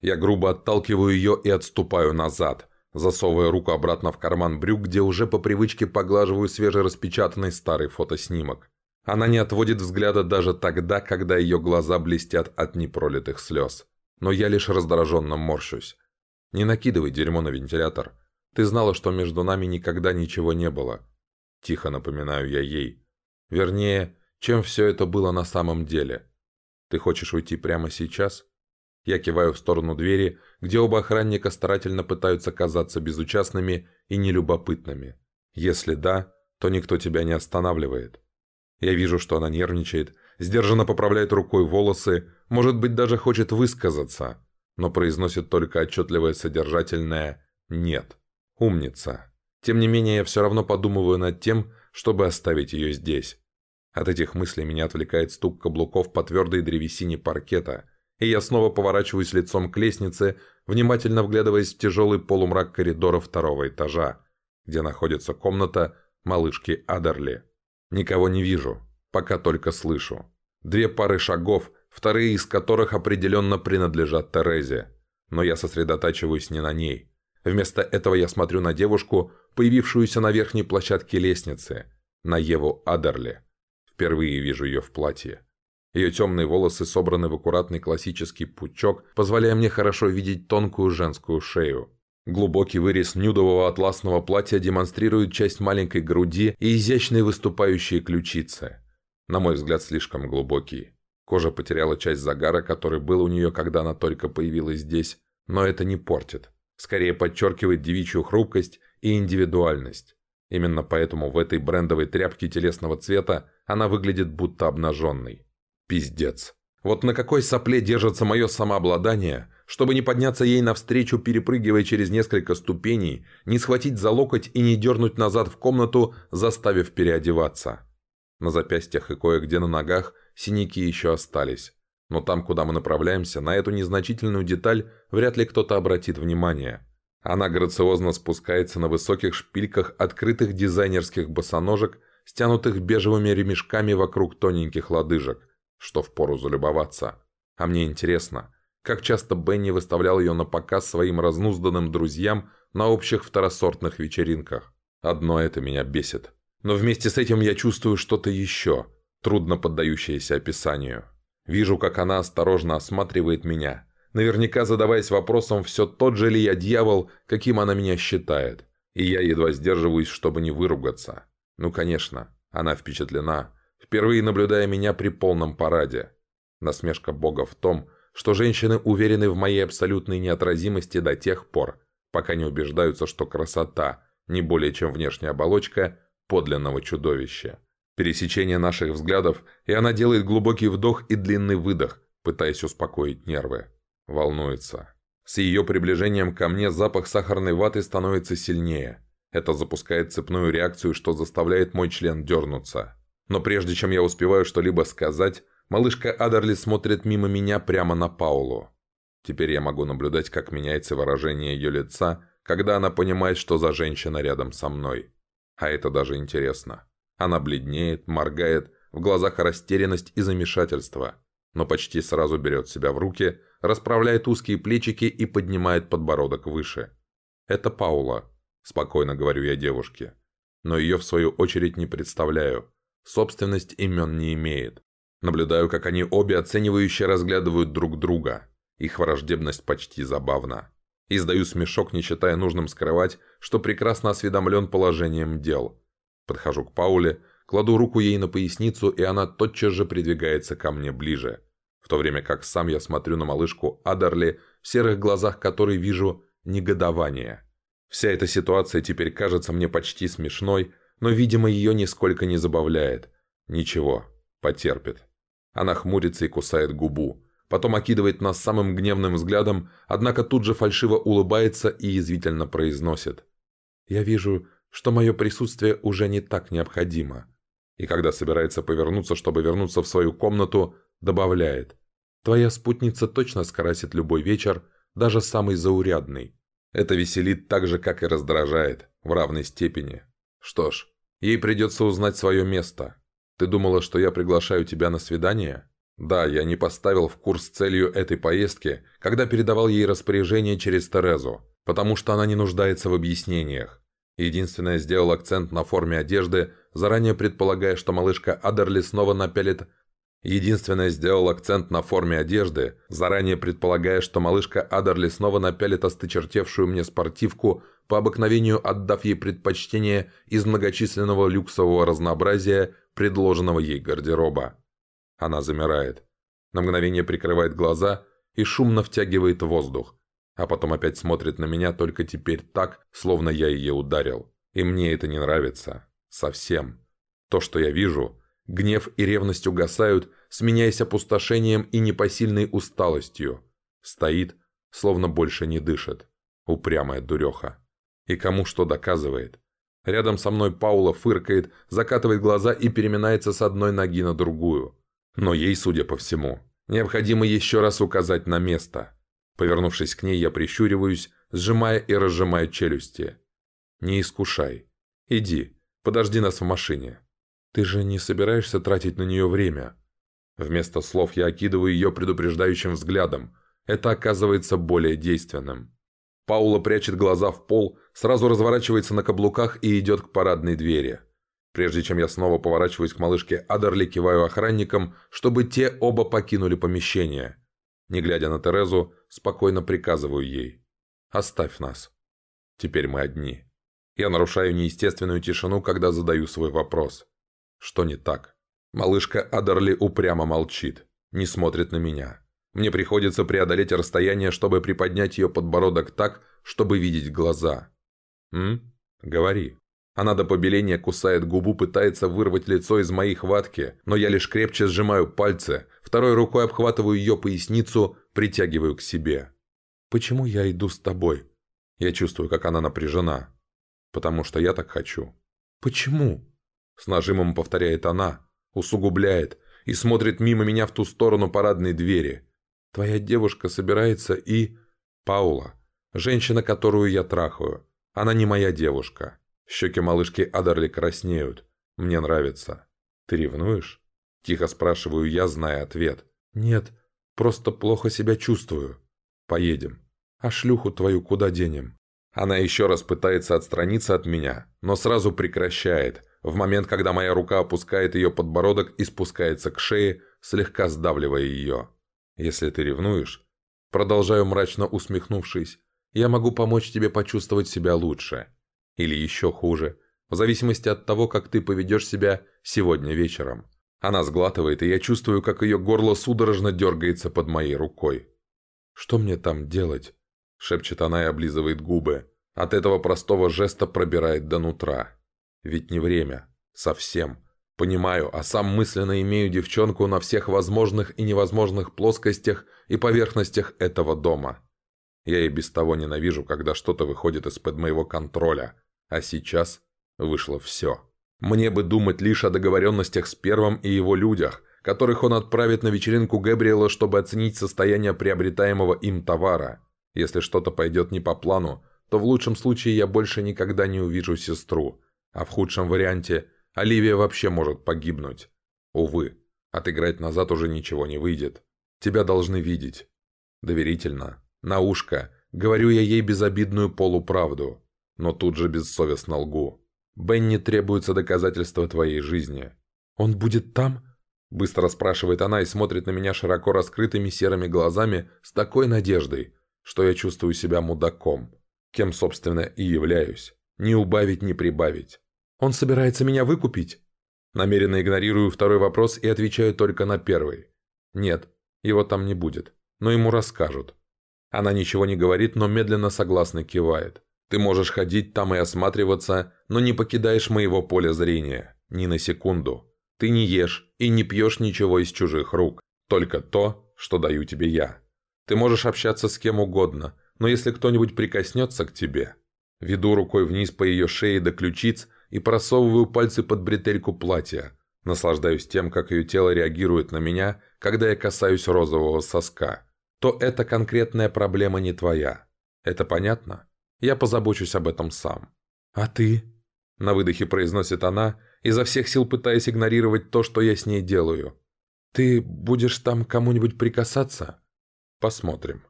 Я грубо отталкиваю ее и отступаю назад, засовывая руку обратно в карман брюк, где уже по привычке поглаживаю свежераспечатанный старый фотоснимок. Она не отводит взгляда даже тогда, когда ее глаза блестят от непролитых слез. Но я лишь раздраженно морщусь. «Не накидывай дерьмо на вентилятор. Ты знала, что между нами никогда ничего не было». Тихо напоминаю я ей. Вернее, чем все это было на самом деле. Ты хочешь уйти прямо сейчас? Я киваю в сторону двери, где оба охранника старательно пытаются казаться безучастными и нелюбопытными. Если да, то никто тебя не останавливает. Я вижу, что она нервничает, сдержанно поправляет рукой волосы, может быть, даже хочет высказаться, но произносит только отчетливое содержательное «нет». Умница. Тем не менее, я все равно подумываю над тем, чтобы оставить ее здесь. От этих мыслей меня отвлекает стук каблуков по твердой древесине паркета, и я снова поворачиваюсь лицом к лестнице, внимательно вглядываясь в тяжелый полумрак коридора второго этажа, где находится комната малышки Адерли. Никого не вижу, пока только слышу. Две пары шагов, вторые из которых определенно принадлежат Терезе. Но я сосредотачиваюсь не на ней. Вместо этого я смотрю на девушку, появившуюся на верхней площадке лестницы, на Еву Адерли. Впервые вижу ее в платье. Ее темные волосы собраны в аккуратный классический пучок, позволяя мне хорошо видеть тонкую женскую шею. Глубокий вырез нюдового атласного платья демонстрирует часть маленькой груди и изящные выступающие ключицы. На мой взгляд, слишком глубокие. Кожа потеряла часть загара, который был у нее, когда она только появилась здесь, но это не портит. Скорее подчеркивает девичью хрупкость и индивидуальность. Именно поэтому в этой брендовой тряпке телесного цвета она выглядит будто обнаженной. Пиздец. Вот на какой сопле держится мое самообладание, чтобы не подняться ей навстречу, перепрыгивая через несколько ступеней, не схватить за локоть и не дернуть назад в комнату, заставив переодеваться. На запястьях и кое-где на ногах синяки еще остались. Но там, куда мы направляемся, на эту незначительную деталь вряд ли кто-то обратит внимание. Она грациозно спускается на высоких шпильках открытых дизайнерских босоножек, стянутых бежевыми ремешками вокруг тоненьких лодыжек что впору залюбоваться. А мне интересно, как часто Бенни выставлял ее на показ своим разнузданным друзьям на общих второсортных вечеринках. Одно это меня бесит. Но вместе с этим я чувствую что-то еще, трудно поддающееся описанию. Вижу, как она осторожно осматривает меня, наверняка задаваясь вопросом, все тот же ли я дьявол, каким она меня считает. И я едва сдерживаюсь, чтобы не выругаться. Ну, конечно, она впечатлена, впервые наблюдая меня при полном параде. Насмешка Бога в том, что женщины уверены в моей абсолютной неотразимости до тех пор, пока не убеждаются, что красота, не более чем внешняя оболочка, подлинного чудовища. Пересечение наших взглядов, и она делает глубокий вдох и длинный выдох, пытаясь успокоить нервы. Волнуется. С ее приближением ко мне запах сахарной ваты становится сильнее. Это запускает цепную реакцию, что заставляет мой член дернуться. Но прежде чем я успеваю что-либо сказать, малышка Адерли смотрит мимо меня прямо на Паулу. Теперь я могу наблюдать, как меняется выражение ее лица, когда она понимает, что за женщина рядом со мной. А это даже интересно. Она бледнеет, моргает, в глазах растерянность и замешательство, но почти сразу берет себя в руки, расправляет узкие плечики и поднимает подбородок выше. «Это Паула», – спокойно говорю я девушке. Но ее, в свою очередь, не представляю. Собственность имен не имеет. Наблюдаю, как они обе оценивающе разглядывают друг друга. Их враждебность почти забавна. Издаю смешок, не считая нужным скрывать, что прекрасно осведомлен положением дел. Подхожу к Пауле, кладу руку ей на поясницу, и она тотчас же придвигается ко мне ближе. В то время как сам я смотрю на малышку Адерли, в серых глазах которой вижу негодование. Вся эта ситуация теперь кажется мне почти смешной, но, видимо, ее нисколько не забавляет. Ничего, потерпит. Она хмурится и кусает губу. Потом окидывает нас самым гневным взглядом, однако тут же фальшиво улыбается и язвительно произносит. «Я вижу, что мое присутствие уже не так необходимо». И когда собирается повернуться, чтобы вернуться в свою комнату, добавляет. «Твоя спутница точно скрасит любой вечер, даже самый заурядный». Это веселит так же, как и раздражает, в равной степени. Что ж, ей придется узнать свое место. Ты думала, что я приглашаю тебя на свидание? Да, я не поставил в курс целью этой поездки, когда передавал ей распоряжение через Терезу, потому что она не нуждается в объяснениях. Единственное, сделал акцент на форме одежды, заранее предполагая, что малышка Адерли снова напялит... Единственное, сделал акцент на форме одежды, заранее предполагая, что малышка Адерли снова напялит остычертевшую мне спортивку, по обыкновению отдав ей предпочтение из многочисленного люксового разнообразия, предложенного ей гардероба. Она замирает. На мгновение прикрывает глаза и шумно втягивает воздух, а потом опять смотрит на меня только теперь так, словно я ее ударил. И мне это не нравится. Совсем. То, что я вижу, гнев и ревность угасают, сменяясь опустошением и непосильной усталостью. Стоит, словно больше не дышит. Упрямая дуреха. И кому что доказывает. Рядом со мной Паула фыркает, закатывает глаза и переминается с одной ноги на другую. Но ей, судя по всему, необходимо еще раз указать на место. Повернувшись к ней, я прищуриваюсь, сжимая и разжимая челюсти. «Не искушай. Иди, подожди нас в машине. Ты же не собираешься тратить на нее время?» Вместо слов я окидываю ее предупреждающим взглядом. Это оказывается более действенным. Паула прячет глаза в пол, сразу разворачивается на каблуках и идет к парадной двери. Прежде чем я снова поворачиваюсь к малышке Адерли, киваю охранникам, чтобы те оба покинули помещение. Не глядя на Терезу, спокойно приказываю ей. «Оставь нас. Теперь мы одни». Я нарушаю неестественную тишину, когда задаю свой вопрос. Что не так? Малышка Адерли упрямо молчит, не смотрит на меня. Мне приходится преодолеть расстояние, чтобы приподнять ее подбородок так, чтобы видеть глаза. «М? Говори». Она до побеления кусает губу, пытается вырвать лицо из моей хватки, но я лишь крепче сжимаю пальцы, второй рукой обхватываю ее поясницу, притягиваю к себе. «Почему я иду с тобой?» Я чувствую, как она напряжена. «Потому что я так хочу». «Почему?» С нажимом повторяет она, усугубляет и смотрит мимо меня в ту сторону парадной двери. «Твоя девушка собирается и...» «Паула. Женщина, которую я трахаю. Она не моя девушка. Щеки малышки Адерли краснеют. Мне нравится. Ты ревнуешь? Тихо спрашиваю я, зная ответ. Нет, просто плохо себя чувствую. Поедем. А шлюху твою куда денем? Она еще раз пытается отстраниться от меня, но сразу прекращает. В момент, когда моя рука опускает ее подбородок и спускается к шее, слегка сдавливая ее. Если ты ревнуешь, продолжаю мрачно усмехнувшись, я могу помочь тебе почувствовать себя лучше. Или еще хуже, в зависимости от того, как ты поведешь себя сегодня вечером. Она сглатывает, и я чувствую, как ее горло судорожно дергается под моей рукой. «Что мне там делать?» – шепчет она и облизывает губы. От этого простого жеста пробирает до нутра. Ведь не время. Совсем. Понимаю, а сам мысленно имею девчонку на всех возможных и невозможных плоскостях и поверхностях этого дома. Я и без того ненавижу, когда что-то выходит из-под моего контроля. А сейчас вышло все. Мне бы думать лишь о договоренностях с Первым и его людях, которых он отправит на вечеринку Гэбриэла, чтобы оценить состояние приобретаемого им товара. Если что-то пойдет не по плану, то в лучшем случае я больше никогда не увижу сестру, а в худшем варианте Оливия вообще может погибнуть. Увы, отыграть назад уже ничего не выйдет. Тебя должны видеть. Доверительно, на ушко, говорю я ей безобидную полуправду но тут же бессовестно лгу. «Бенни требуется доказательства твоей жизни». «Он будет там?» Быстро спрашивает она и смотрит на меня широко раскрытыми серыми глазами с такой надеждой, что я чувствую себя мудаком, кем, собственно, и являюсь. Ни убавить, ни прибавить. «Он собирается меня выкупить?» Намеренно игнорирую второй вопрос и отвечаю только на первый. «Нет, его там не будет, но ему расскажут». Она ничего не говорит, но медленно согласно кивает. Ты можешь ходить там и осматриваться, но не покидаешь моего поля зрения. Ни на секунду. Ты не ешь и не пьешь ничего из чужих рук. Только то, что даю тебе я. Ты можешь общаться с кем угодно, но если кто-нибудь прикоснется к тебе... Веду рукой вниз по ее шее до ключиц и просовываю пальцы под бретельку платья. Наслаждаюсь тем, как ее тело реагирует на меня, когда я касаюсь розового соска. То эта конкретная проблема не твоя. Это понятно? Я позабочусь об этом сам. А ты? На выдохе произносит она, изо всех сил пытаясь игнорировать то, что я с ней делаю. «Ты будешь там кому-нибудь прикасаться?» «Посмотрим».